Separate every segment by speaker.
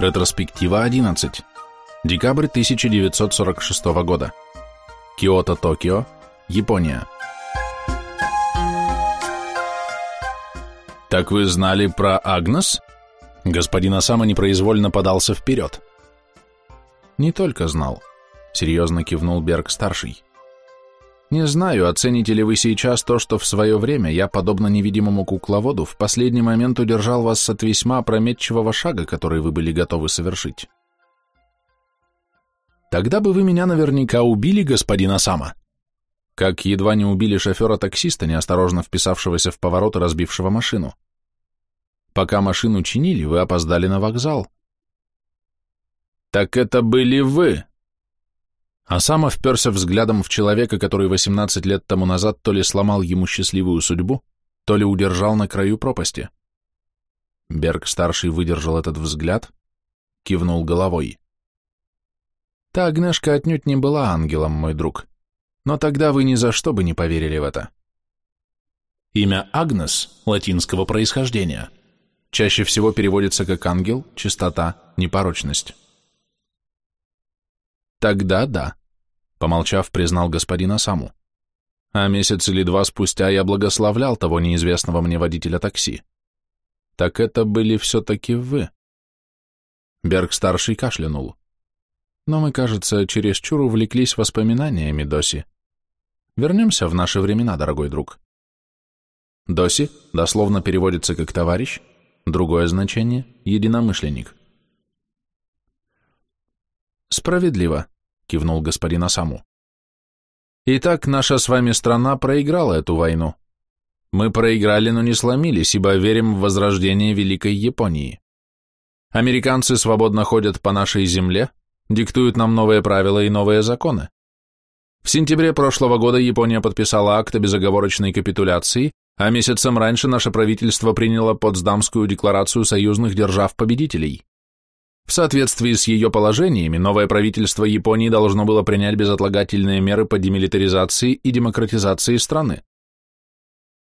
Speaker 1: Ретроспектива 11. Декабрь 1946 года. Киото, Токио, Япония. «Так вы знали про Агнес?» Господин Осама непроизвольно подался вперед. «Не только знал», — серьезно кивнул Берг-старший. «Не знаю, оцените ли вы сейчас то, что в свое время я, подобно невидимому кукловоду, в последний момент удержал вас от весьма опрометчивого шага, который вы были готовы совершить. Тогда бы вы меня наверняка убили, господин Осама, как едва не убили шофера-таксиста, неосторожно вписавшегося в поворот и разбившего машину. Пока машину чинили, вы опоздали на вокзал. Так это были вы. А сам вперся взглядом в человека, который 18 лет тому назад то ли сломал ему счастливую судьбу, то ли удержал на краю пропасти. Берг-старший выдержал этот взгляд, кивнул головой. Та Агнешка отнюдь не была ангелом, мой друг, но тогда вы ни за что бы не поверили в это. Имя Агнес латинского происхождения – чаще всего переводится как ангел, чистота, непорочность. Тогда да, помолчав, признал господин Асаму. А месяц или два спустя я благословлял того неизвестного мне водителя такси. Так это были все-таки вы. Берг-старший кашлянул. Но мы, кажется, чересчур увлеклись воспоминаниями Доси. Вернемся в наши времена, дорогой друг. Доси дословно переводится как «товарищ», Другое значение – единомышленник. «Справедливо», – кивнул господин Асаму. «Итак, наша с вами страна проиграла эту войну. Мы проиграли, но не сломились, ибо верим в возрождение Великой Японии. Американцы свободно ходят по нашей земле, диктуют нам новые правила и новые законы. В сентябре прошлого года Япония подписала акт о безоговорочной капитуляции, а месяцем раньше наше правительство приняло Потсдамскую декларацию союзных держав-победителей. В соответствии с ее положениями, новое правительство Японии должно было принять безотлагательные меры по демилитаризации и демократизации страны.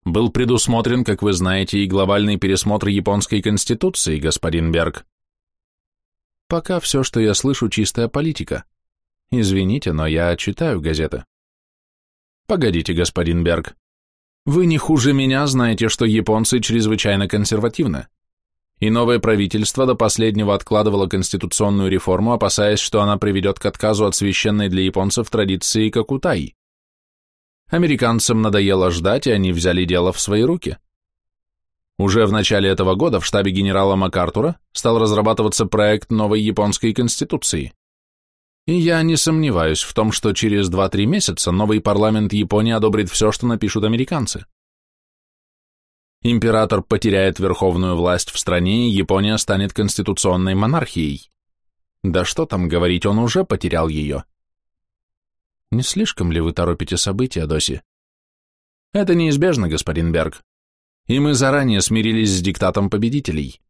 Speaker 1: Был предусмотрен, как вы знаете, и глобальный пересмотр японской конституции, господин Берг. Пока все, что я слышу, чистая политика. Извините, но я читаю газеты. Погодите, господин Берг. Вы не хуже меня знаете, что японцы чрезвычайно консервативны. И новое правительство до последнего откладывало конституционную реформу, опасаясь, что она приведет к отказу от священной для японцев традиции Какутай. Американцам надоело ждать, и они взяли дело в свои руки. Уже в начале этого года в штабе генерала МакАртура стал разрабатываться проект новой японской конституции. И я не сомневаюсь в том, что через 2-3 месяца новый парламент Японии одобрит все, что напишут американцы. Император потеряет верховную власть в стране, и Япония станет конституционной монархией. Да что там говорить, он уже потерял ее. Не слишком ли вы торопите события, Доси? Это неизбежно, господин Берг. И мы заранее смирились с диктатом победителей.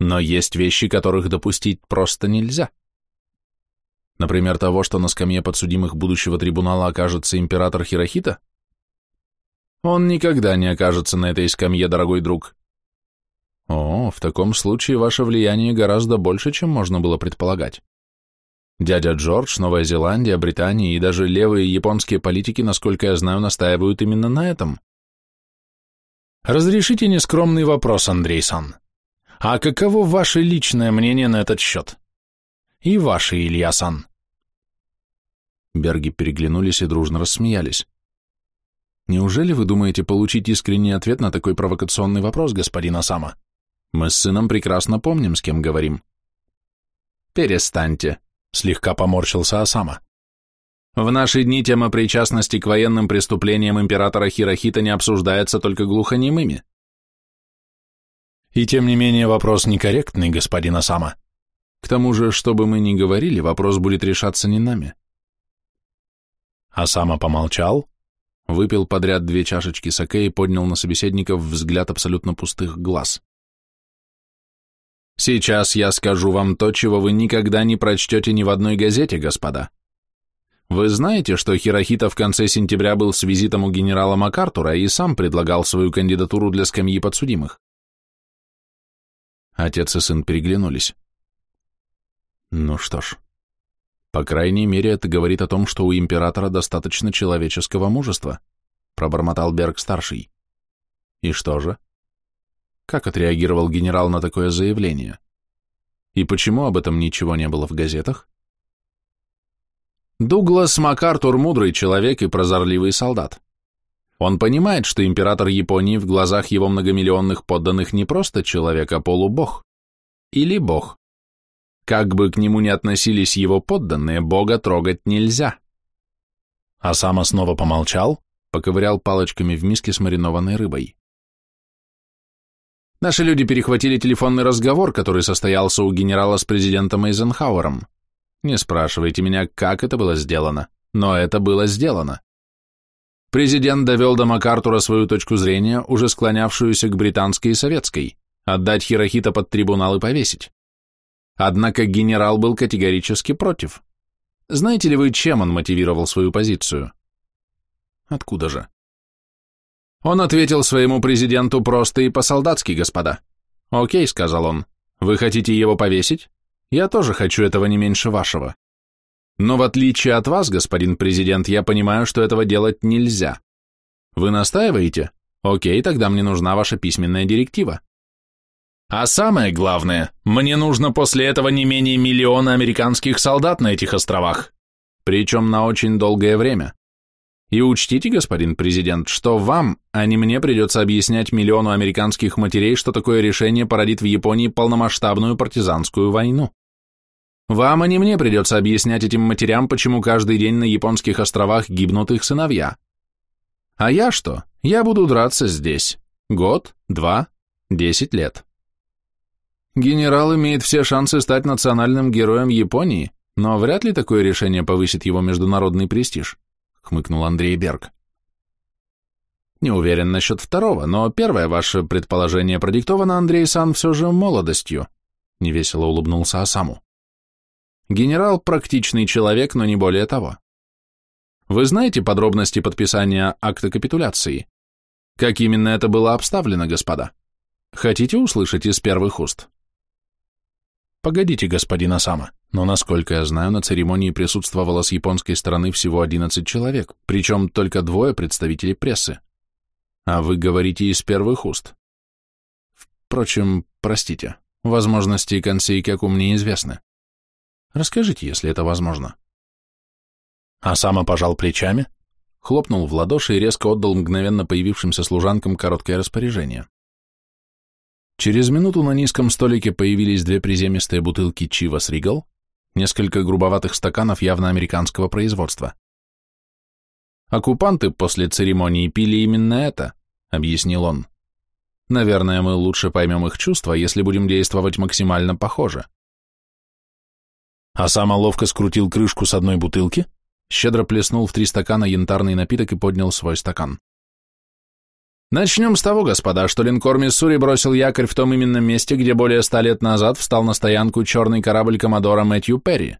Speaker 1: Но есть вещи, которых допустить просто нельзя. Например, того, что на скамье подсудимых будущего трибунала окажется император Хирохита? Он никогда не окажется на этой скамье, дорогой друг. О, в таком случае ваше влияние гораздо больше, чем можно было предполагать. Дядя Джордж, Новая Зеландия, Британия и даже левые японские политики, насколько я знаю, настаивают именно на этом. Разрешите нескромный вопрос, Андрей Сан. А каково ваше личное мнение на этот счет? И ваше, Илья-сан. Берги переглянулись и дружно рассмеялись. Неужели вы думаете получить искренний ответ на такой провокационный вопрос, господин Осама? Мы с сыном прекрасно помним, с кем говорим. Перестаньте, слегка поморщился Осама. В наши дни тема причастности к военным преступлениям императора Хирохита не обсуждается только глухонемыми. И тем не менее вопрос некорректный, господин Осама. К тому же, что бы мы ни говорили, вопрос будет решаться не нами. А сама помолчал, выпил подряд две чашечки саке и поднял на собеседников взгляд абсолютно пустых глаз. Сейчас я скажу вам то, чего вы никогда не прочтете ни в одной газете, господа. Вы знаете, что Хирохита в конце сентября был с визитом у генерала МакАртура и сам предлагал свою кандидатуру для скамьи подсудимых? Отец и сын переглянулись. Ну что ж, по крайней мере, это говорит о том, что у императора достаточно человеческого мужества, пробормотал Берг-старший. И что же? Как отреагировал генерал на такое заявление? И почему об этом ничего не было в газетах? Дуглас МакАртур мудрый человек и прозорливый солдат. Он понимает, что император Японии в глазах его многомиллионных подданных не просто человек, а полубог. Или бог. Как бы к нему ни относились его подданные, бога трогать нельзя. А сам снова помолчал, поковырял палочками в миске с маринованной рыбой. Наши люди перехватили телефонный разговор, который состоялся у генерала с президентом Эйзенхауэром. Не спрашивайте меня, как это было сделано, но это было сделано. Президент довел до МакАртура свою точку зрения, уже склонявшуюся к британской и советской, отдать Хирохита под трибунал и повесить. Однако генерал был категорически против. Знаете ли вы, чем он мотивировал свою позицию? Откуда же? Он ответил своему президенту просто и по-солдатски, господа. «Окей», — сказал он, — «вы хотите его повесить? Я тоже хочу этого не меньше вашего. Но в отличие от вас, господин президент, я понимаю, что этого делать нельзя. Вы настаиваете? Окей, тогда мне нужна ваша письменная директива. А самое главное, мне нужно после этого не менее миллиона американских солдат на этих островах, причем на очень долгое время. И учтите, господин президент, что вам, а не мне придется объяснять миллиону американских матерей, что такое решение породит в Японии полномасштабную партизанскую войну. Вам, а не мне придется объяснять этим матерям, почему каждый день на японских островах гибнут их сыновья. А я что? Я буду драться здесь. Год, два, десять лет. Генерал имеет все шансы стать национальным героем Японии, но вряд ли такое решение повысит его международный престиж, хмыкнул Андрей Берг. Не уверен насчет второго, но первое ваше предположение продиктовано, Андрей Сан, все же молодостью, невесело улыбнулся Асаму. Генерал практичный человек, но не более того. Вы знаете подробности подписания акта капитуляции? Как именно это было обставлено, господа? Хотите услышать из первых уст? Погодите, господин Асама, но, насколько я знаю, на церемонии присутствовало с японской стороны всего 11 человек, причем только двое представителей прессы. А вы говорите из первых уст. Впрочем, простите, возможности консейкяку мне известны. Расскажите, если это возможно. Асама пожал плечами, хлопнул в ладоши и резко отдал мгновенно появившимся служанкам короткое распоряжение. Через минуту на низком столике появились две приземистые бутылки Чивас Ригал, несколько грубоватых стаканов явно американского производства. «Оккупанты после церемонии пили именно это», — объяснил он. «Наверное, мы лучше поймем их чувства, если будем действовать максимально похоже». А сама ловко скрутил крышку с одной бутылки, щедро плеснул в три стакана янтарный напиток и поднял свой стакан. Начнем с того, господа, что линкор Миссури бросил якорь в том именно месте, где более ста лет назад встал на стоянку черный корабль Коммодора Мэтью Перри.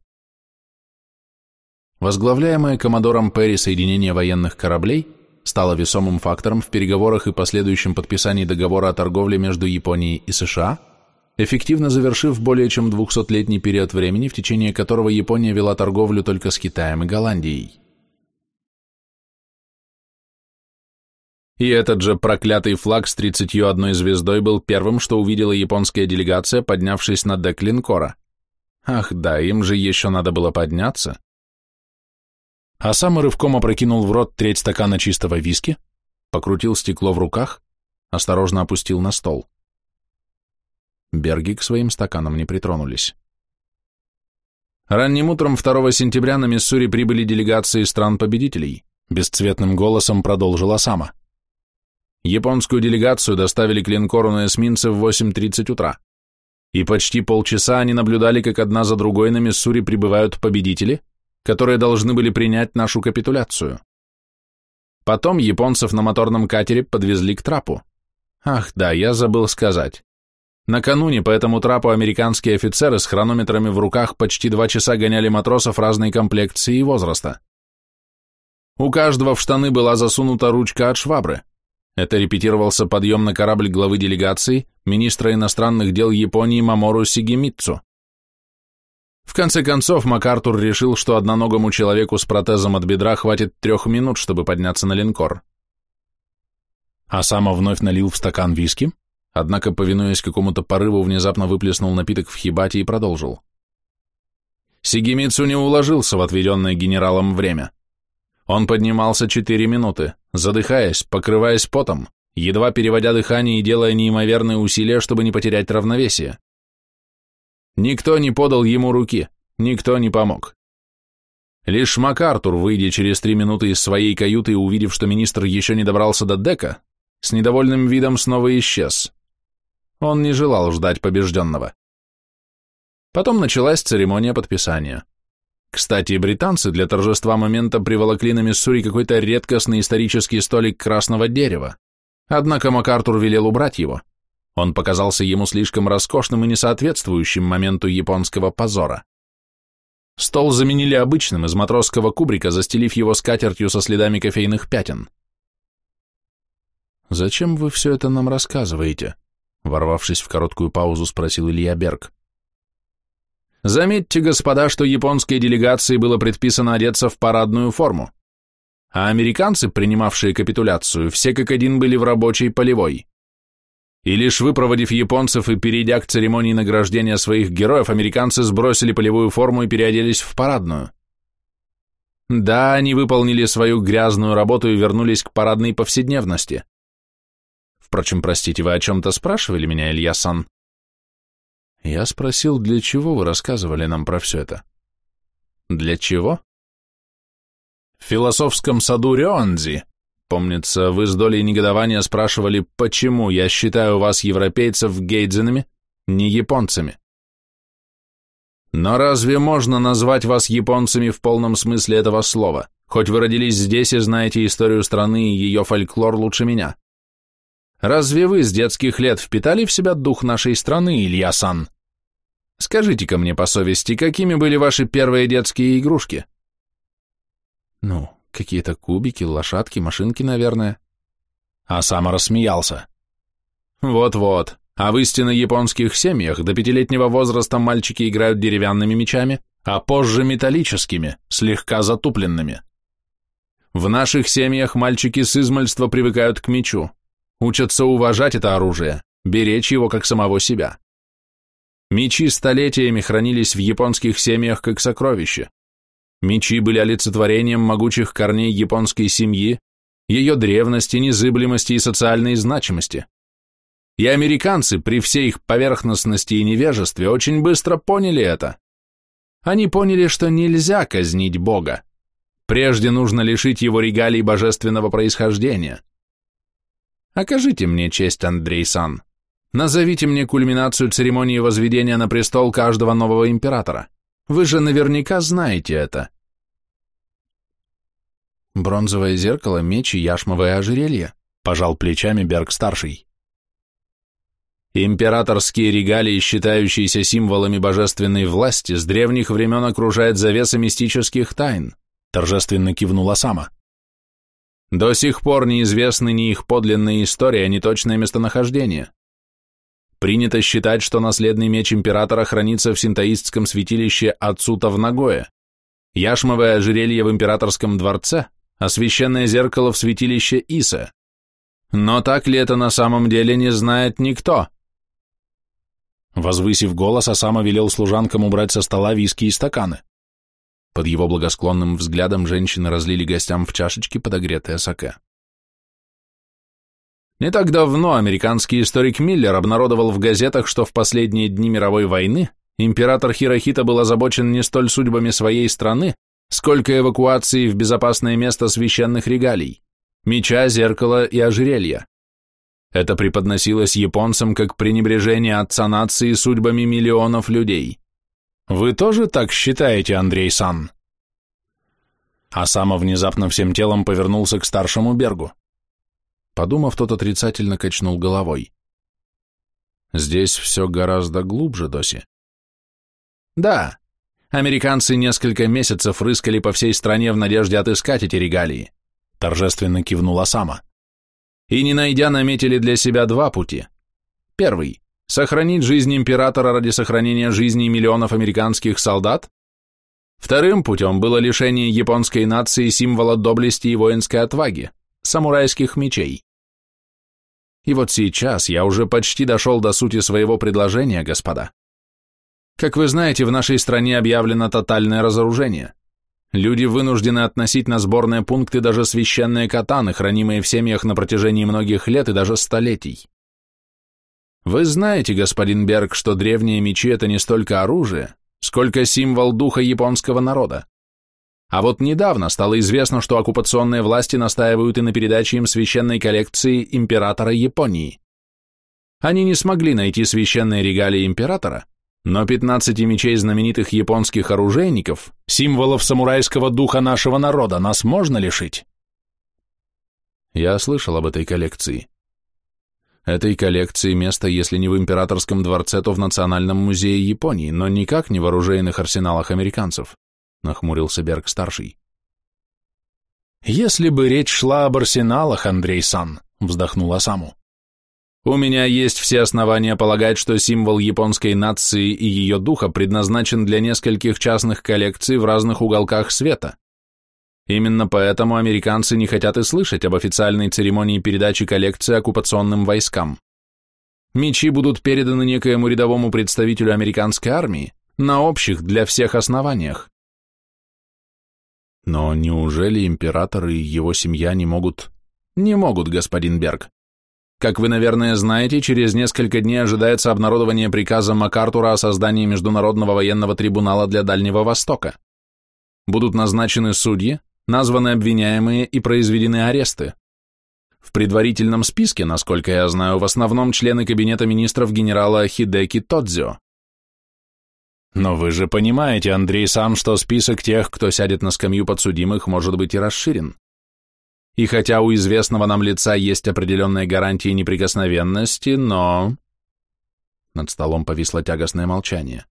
Speaker 1: Возглавляемое Коммодором Перри соединение военных кораблей стало весомым фактором в переговорах и последующем подписании договора о торговле между Японией и США, эффективно завершив более чем 200-летний период времени, в течение которого Япония вела торговлю только с Китаем и Голландией. И этот же проклятый флаг с 31 звездой был первым, что увидела японская делегация, поднявшись на дек линкора. Ах да, им же еще надо было подняться. А сам рывком опрокинул в рот треть стакана чистого виски, покрутил стекло в руках, осторожно опустил на стол. Берги к своим стаканам не притронулись. Ранним утром 2 сентября на Миссури прибыли делегации стран-победителей, бесцветным голосом продолжила Сама. Японскую делегацию доставили к линкору на эсминце в 8.30 утра. И почти полчаса они наблюдали, как одна за другой на Миссури прибывают победители, которые должны были принять нашу капитуляцию. Потом японцев на моторном катере подвезли к трапу. Ах, да, я забыл сказать. Накануне по этому трапу американские офицеры с хронометрами в руках почти два часа гоняли матросов разной комплекции и возраста. У каждого в штаны была засунута ручка от швабры. Это репетировался подъем на корабль главы делегации, министра иностранных дел Японии Мамору Сигемитсу. В конце концов, МакАртур решил, что одноногому человеку с протезом от бедра хватит трех минут, чтобы подняться на линкор. А Сама вновь налил в стакан виски, однако, повинуясь какому-то порыву, внезапно выплеснул напиток в хибате и продолжил. Сигемицу не уложился в отведенное генералом время. Он поднимался четыре минуты, задыхаясь, покрываясь потом, едва переводя дыхание и делая неимоверные усилия, чтобы не потерять равновесие. Никто не подал ему руки, никто не помог. Лишь МакАртур, выйдя через три минуты из своей каюты и увидев, что министр еще не добрался до дека, с недовольным видом снова исчез. Он не желал ждать побежденного. Потом началась церемония подписания. Кстати, британцы для торжества момента приволокли на Миссури какой-то редкостный исторический столик красного дерева. Однако МакАртур велел убрать его. Он показался ему слишком роскошным и несоответствующим моменту японского позора. Стол заменили обычным из матросского кубрика, застелив его скатертью со следами кофейных пятен. «Зачем вы все это нам рассказываете?» Ворвавшись в короткую паузу, спросил Илья Берг. «Заметьте, господа, что японской делегации было предписано одеться в парадную форму, а американцы, принимавшие капитуляцию, все как один были в рабочей полевой и лишь выпроводив японцев и перейдя к церемонии награждения своих героев, американцы сбросили полевую форму и переоделись в парадную. Да, они выполнили свою грязную работу и вернулись к парадной повседневности. Впрочем, простите, вы о чем-то спрашивали меня, Илья-сан? Я спросил, для чего вы рассказывали нам про все это? Для чего? В философском саду Рёнзи Помнится, вы с долей негодования спрашивали, почему я считаю вас, европейцев, гейдзенами, не японцами. Но разве можно назвать вас японцами в полном смысле этого слова, хоть вы родились здесь и знаете историю страны и ее фольклор лучше меня? Разве вы с детских лет впитали в себя дух нашей страны, Илья-сан? Скажите-ка мне по совести, какими были ваши первые детские игрушки? Ну, Какие-то кубики, лошадки, машинки, наверное. А сам рассмеялся. Вот-вот. А в истинно японских семьях до пятилетнего возраста мальчики играют деревянными мечами, а позже металлическими, слегка затупленными. В наших семьях мальчики с измальства привыкают к мечу, учатся уважать это оружие, беречь его как самого себя. Мечи столетиями хранились в японских семьях как сокровище. Мечи были олицетворением могучих корней японской семьи, ее древности, незыблемости и социальной значимости. И американцы, при всей их поверхностности и невежестве, очень быстро поняли это. Они поняли, что нельзя казнить Бога. Прежде нужно лишить его регалий божественного происхождения. Окажите мне честь, Андрей Сан. Назовите мне кульминацию церемонии возведения на престол каждого нового императора. Вы же наверняка знаете это. Бронзовое зеркало, меч и яшмовое ожерелье, пожал плечами Берг-старший. Императорские регалии, считающиеся символами божественной власти, с древних времен окружает завеса мистических тайн, торжественно кивнула Сама. До сих пор неизвестны ни их подлинная история, ни точное местонахождение. Принято считать, что наследный меч императора хранится в синтоистском святилище Ацута в Нагое, яшмовое ожерелье в императорском дворце, а священное зеркало в святилище Иса. Но так ли это на самом деле не знает никто? Возвысив голос, Осама велел служанкам убрать со стола виски и стаканы. Под его благосклонным взглядом женщины разлили гостям в чашечки подогретое саке. Не так давно американский историк Миллер обнародовал в газетах, что в последние дни мировой войны император Хирохита был озабочен не столь судьбами своей страны, сколько эвакуации в безопасное место священных регалий, меча, зеркала и ожерелья. Это преподносилось японцам как пренебрежение отца нации судьбами миллионов людей. Вы тоже так считаете, Андрей Сан? Асама внезапно всем телом повернулся к старшему Бергу. Подумав, тот отрицательно качнул головой. Здесь все гораздо глубже, Доси. Да, Американцы несколько месяцев рыскали по всей стране в надежде отыскать эти регалии, торжественно кивнула Сама. И не найдя, наметили для себя два пути. Первый Сохранить жизнь императора ради сохранения жизней миллионов американских солдат? Вторым путем было лишение японской нации символа доблести и воинской отваги – самурайских мечей. И вот сейчас я уже почти дошел до сути своего предложения, господа. Как вы знаете, в нашей стране объявлено тотальное разоружение. Люди вынуждены относить на сборные пункты даже священные катаны, хранимые в семьях на протяжении многих лет и даже столетий. Вы знаете, господин Берг, что древние мечи – это не столько оружие, сколько символ духа японского народа. А вот недавно стало известно, что оккупационные власти настаивают и на передаче им священной коллекции императора Японии. Они не смогли найти священные регалии императора, но 15 мечей знаменитых японских оружейников, символов самурайского духа нашего народа, нас можно лишить? Я слышал об этой коллекции. Этой коллекции место, если не в императорском дворце, то в Национальном музее Японии, но никак не в оружейных арсеналах американцев, нахмурился Берг-старший. Если бы речь шла об арсеналах, Андрей Сан, вздохнула Саму. У меня есть все основания полагать, что символ японской нации и ее духа предназначен для нескольких частных коллекций в разных уголках света. Именно поэтому американцы не хотят и слышать об официальной церемонии передачи коллекции оккупационным войскам. Мечи будут переданы некоему рядовому представителю американской армии на общих для всех основаниях. Но неужели император и его семья не могут... Не могут, господин Берг. Как вы, наверное, знаете, через несколько дней ожидается обнародование приказа МакАртура о создании Международного военного трибунала для Дальнего Востока. Будут назначены судьи, названы обвиняемые и произведены аресты. В предварительном списке, насколько я знаю, в основном члены кабинета министров генерала Хидеки Тодзио. Но вы же понимаете, Андрей, сам, что список тех, кто сядет на скамью подсудимых, может быть и расширен. И хотя у известного нам лица есть определенные гарантии неприкосновенности, но... Над столом повисло тягостное молчание.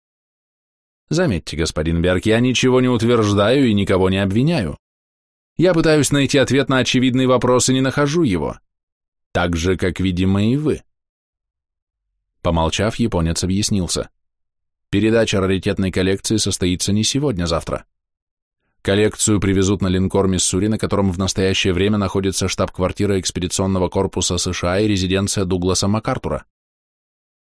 Speaker 1: Заметьте, господин Берг, я ничего не утверждаю и никого не обвиняю. Я пытаюсь найти ответ на очевидный вопрос и не нахожу его. Так же, как, видимо, и вы. Помолчав, японец объяснился. Передача раритетной коллекции состоится не сегодня-завтра. Коллекцию привезут на линкор Миссури, на котором в настоящее время находится штаб-квартира экспедиционного корпуса США и резиденция Дугласа МакАртура.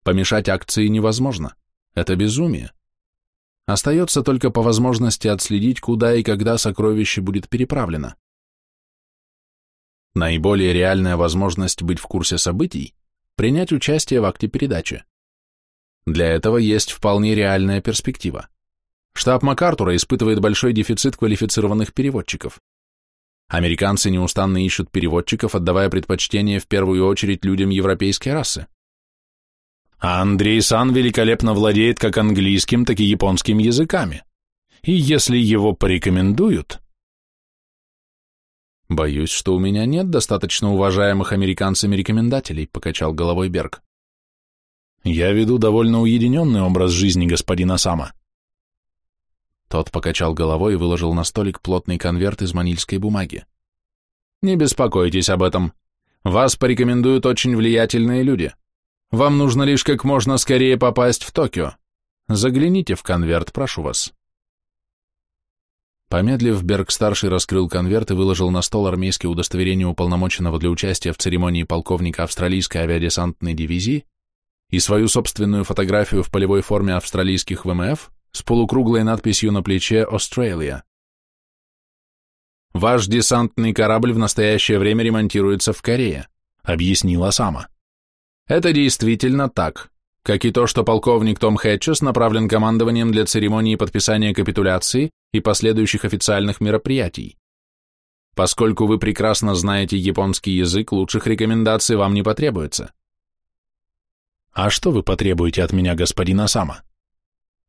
Speaker 1: Помешать акции невозможно. Это безумие. Остается только по возможности отследить, куда и когда сокровище будет переправлено. Наиболее реальная возможность быть в курсе событий – принять участие в акте передачи. Для этого есть вполне реальная перспектива. Штаб МакАртура испытывает большой дефицит квалифицированных переводчиков. Американцы неустанно ищут переводчиков, отдавая предпочтение в первую очередь людям европейской расы. А Андрей Сан великолепно владеет как английским, так и японским языками. И если его порекомендуют... Боюсь, что у меня нет достаточно уважаемых американцами рекомендателей, покачал головой Берг. Я веду довольно уединенный образ жизни господина Сама. Тот покачал головой и выложил на столик плотный конверт из манильской бумаги. Не беспокойтесь об этом. Вас порекомендуют очень влиятельные люди. Вам нужно лишь как можно скорее попасть в Токио. Загляните в конверт, прошу вас. Помедлив, Берг-старший раскрыл конверт и выложил на стол армейское удостоверение уполномоченного для участия в церемонии полковника австралийской авиадесантной дивизии и свою собственную фотографию в полевой форме австралийских ВМФ с полукруглой надписью на плече «Australia». «Ваш десантный корабль в настоящее время ремонтируется в Корее», — объяснила Сама. Это действительно так, как и то, что полковник Том Хэтчес направлен командованием для церемонии подписания капитуляции и последующих официальных мероприятий. Поскольку вы прекрасно знаете японский язык, лучших рекомендаций вам не потребуется. А что вы потребуете от меня, господин Осама?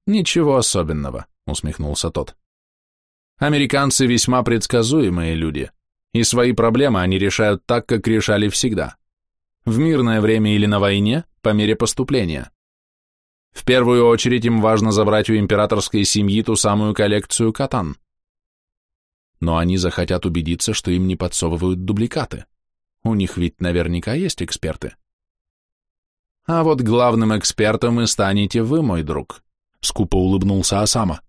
Speaker 1: Ничего особенного, усмехнулся тот. Американцы весьма предсказуемые люди, и свои проблемы они решают так, как решали всегда в мирное время или на войне, по мере поступления. В первую очередь им важно забрать у императорской семьи ту самую коллекцию катан. Но они захотят убедиться, что им не подсовывают дубликаты. У них ведь наверняка есть эксперты. А вот главным экспертом и станете вы, мой друг, скупо улыбнулся Осама.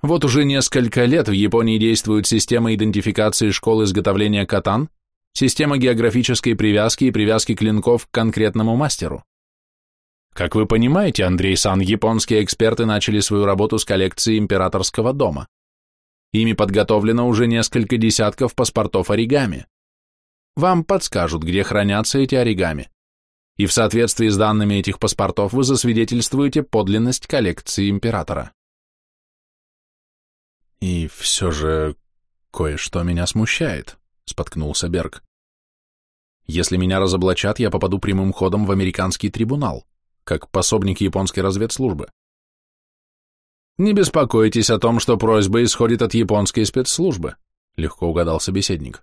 Speaker 1: Вот уже несколько лет в Японии действует система идентификации школ изготовления катан, система географической привязки и привязки клинков к конкретному мастеру. Как вы понимаете, Андрей Сан, японские эксперты начали свою работу с коллекцией императорского дома. Ими подготовлено уже несколько десятков паспортов оригами. Вам подскажут, где хранятся эти оригами. И в соответствии с данными этих паспортов вы засвидетельствуете подлинность коллекции императора. И все же кое-что меня смущает, споткнулся Берг. Если меня разоблачат, я попаду прямым ходом в американский трибунал, как пособник японской разведслужбы. Не беспокойтесь о том, что просьба исходит от японской спецслужбы, легко угадал собеседник.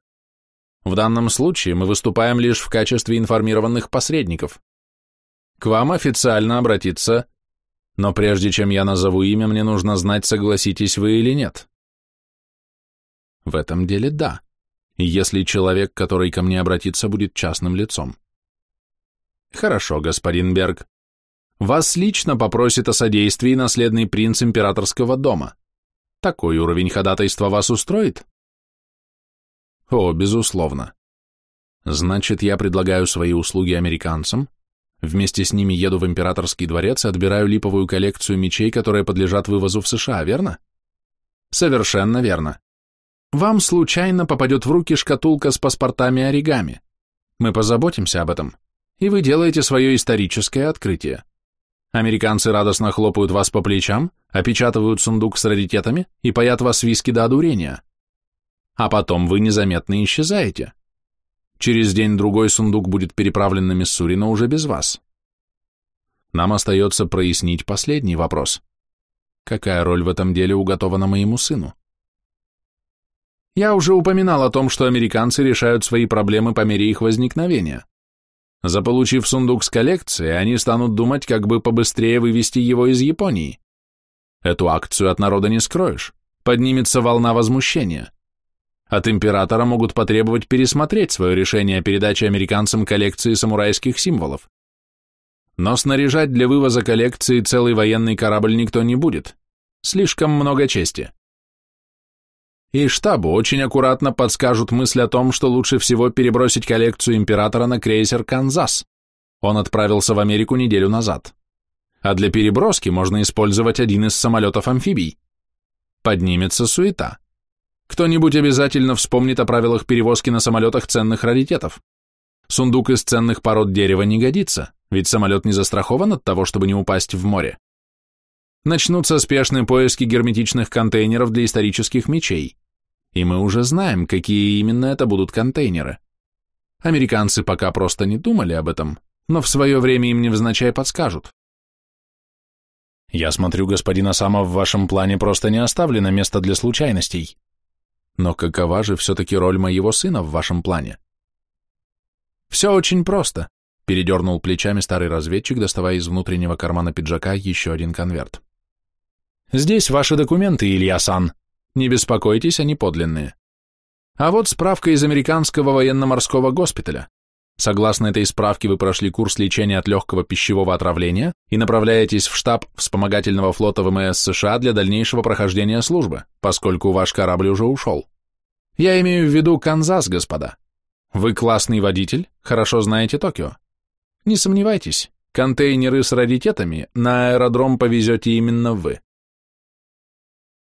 Speaker 1: В данном случае мы выступаем лишь в качестве информированных посредников. К вам официально обратиться но прежде чем я назову имя, мне нужно знать, согласитесь вы или нет. В этом деле да, если человек, который ко мне обратится, будет частным лицом. Хорошо, господин Берг. Вас лично попросит о содействии наследный принц императорского дома. Такой уровень ходатайства вас устроит? О, безусловно. Значит, я предлагаю свои услуги американцам, Вместе с ними еду в императорский дворец и отбираю липовую коллекцию мечей, которые подлежат вывозу в США, верно? Совершенно верно. Вам случайно попадет в руки шкатулка с паспортами оригами. Мы позаботимся об этом, и вы делаете свое историческое открытие. Американцы радостно хлопают вас по плечам, опечатывают сундук с раритетами и паят вас виски до одурения. А потом вы незаметно исчезаете. Через день-другой сундук будет переправлен на Миссури, но уже без вас. Нам остается прояснить последний вопрос. Какая роль в этом деле уготована моему сыну? Я уже упоминал о том, что американцы решают свои проблемы по мере их возникновения. Заполучив сундук с коллекцией, они станут думать, как бы побыстрее вывести его из Японии. Эту акцию от народа не скроешь. Поднимется волна возмущения. От императора могут потребовать пересмотреть свое решение о передаче американцам коллекции самурайских символов. Но снаряжать для вывоза коллекции целый военный корабль никто не будет. Слишком много чести. И штабу очень аккуратно подскажут мысль о том, что лучше всего перебросить коллекцию императора на крейсер «Канзас». Он отправился в Америку неделю назад. А для переброски можно использовать один из самолетов-амфибий. Поднимется суета. Кто-нибудь обязательно вспомнит о правилах перевозки на самолетах ценных раритетов. Сундук из ценных пород дерева не годится, ведь самолет не застрахован от того, чтобы не упасть в море. Начнутся спешные поиски герметичных контейнеров для исторических мечей. И мы уже знаем, какие именно это будут контейнеры. Американцы пока просто не думали об этом, но в свое время им невзначай подскажут. Я смотрю, господин Осама, в вашем плане просто не оставлено места для случайностей. Но какова же все-таки роль моего сына в вашем плане? Все очень просто, передернул плечами старый разведчик, доставая из внутреннего кармана пиджака еще один конверт. Здесь ваши документы, Илья-сан. Не беспокойтесь, они подлинные. А вот справка из американского военно-морского госпиталя. Согласно этой справке, вы прошли курс лечения от легкого пищевого отравления и направляетесь в штаб вспомогательного флота ВМС США для дальнейшего прохождения службы, поскольку ваш корабль уже ушел. Я имею в виду Канзас, господа. Вы классный водитель, хорошо знаете Токио. Не сомневайтесь, контейнеры с раритетами на аэродром повезете именно вы.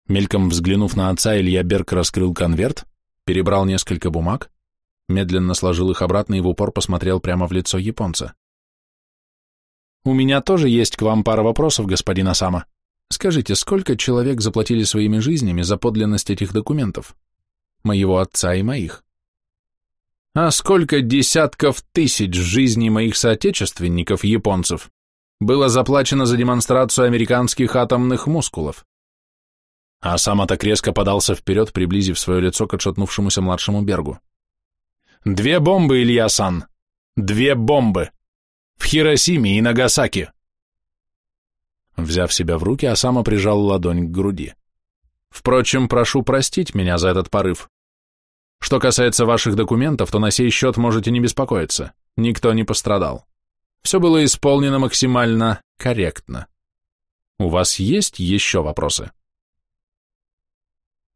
Speaker 1: Мельком взглянув на отца, Илья Берг раскрыл конверт, перебрал несколько бумаг, медленно сложил их обратно и в упор посмотрел прямо в лицо японца. «У меня тоже есть к вам пара вопросов, господин Осама. Скажите, сколько человек заплатили своими жизнями за подлинность этих документов? Моего отца и моих?» «А сколько десятков тысяч жизней моих соотечественников, японцев, было заплачено за демонстрацию американских атомных мускулов?» А сам так резко подался вперед, приблизив свое лицо к отшатнувшемуся младшему Бергу. Две бомбы, Илья-сан! Две бомбы! В Хиросиме и Нагасаки!» Взяв себя в руки, Осама прижал ладонь к груди. «Впрочем, прошу простить меня за этот порыв. Что касается ваших документов, то на сей счет можете не беспокоиться. Никто не пострадал. Все было исполнено максимально корректно. У вас есть еще вопросы?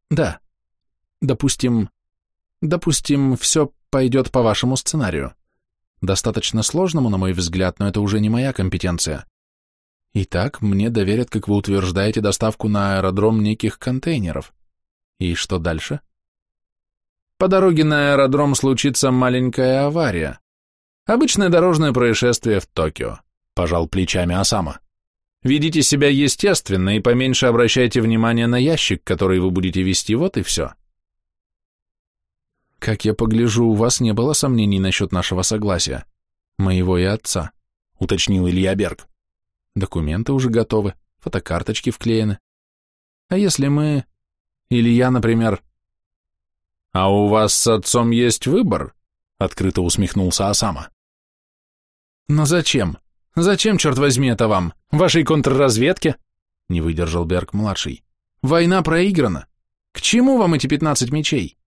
Speaker 2: Да. Допустим, допустим, все пойдет по вашему сценарию. Достаточно сложному, на мой взгляд, но это уже не моя компетенция. Итак, мне доверят, как вы утверждаете, доставку на аэродром неких контейнеров. И что дальше?
Speaker 1: По дороге на аэродром случится маленькая авария. Обычное дорожное происшествие в Токио, пожал плечами Осама. Ведите себя естественно и поменьше обращайте внимание на ящик, который вы будете вести, вот и все.
Speaker 2: Как я погляжу, у вас не было сомнений насчет нашего согласия, моего и отца, уточнил Илья Берг. Документы уже готовы, фотокарточки вклеены. А если мы... Или я, например...
Speaker 1: А у вас с отцом есть выбор? Открыто усмехнулся Осама.
Speaker 2: Но зачем? Зачем, черт возьми, это вам? Вашей контрразведке? Не выдержал Берг-младший. Война проиграна. К чему вам эти пятнадцать мечей?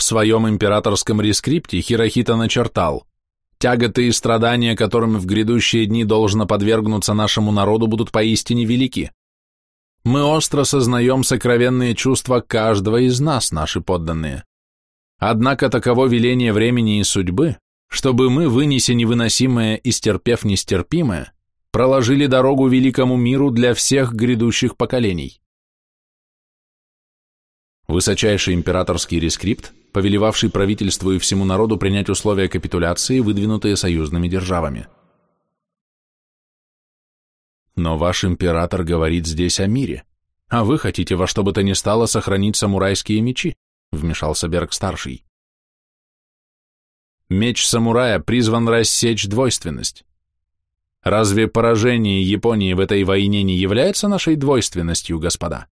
Speaker 1: В своем императорском рескрипте Хирохита начертал Тяготы и страдания, которыми в грядущие дни должно подвергнуться нашему народу, будут поистине велики. Мы остро сознаем сокровенные чувства каждого из нас, наши подданные. Однако таково веление времени и судьбы, чтобы мы, вынеся невыносимое и стерпев нестерпимое, проложили дорогу великому миру для всех грядущих поколений. Высочайший императорский рескрипт, повелевавший правительству и всему народу принять условия капитуляции, выдвинутые союзными державами. Но ваш император говорит здесь о мире, а вы хотите во что бы то ни стало сохранить самурайские мечи, вмешался Берг-старший. Меч самурая призван рассечь двойственность. Разве поражение Японии в этой войне не является нашей двойственностью, господа?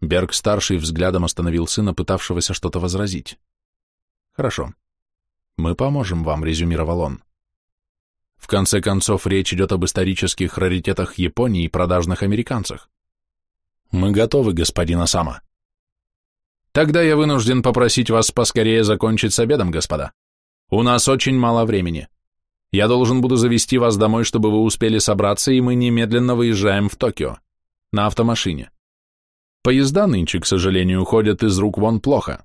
Speaker 1: Берг-старший взглядом остановил сына, пытавшегося что-то возразить. Хорошо. Мы поможем вам, резюмировал он. В конце концов, речь идет об исторических раритетах Японии и продажных американцах. Мы готовы, господин Осама. Тогда я вынужден попросить вас поскорее закончить с обедом, господа. У нас очень мало времени. Я должен буду завести вас домой, чтобы вы успели собраться, и мы немедленно выезжаем в Токио. На автомашине. Поезда нынче, к сожалению, ходят из рук вон плохо.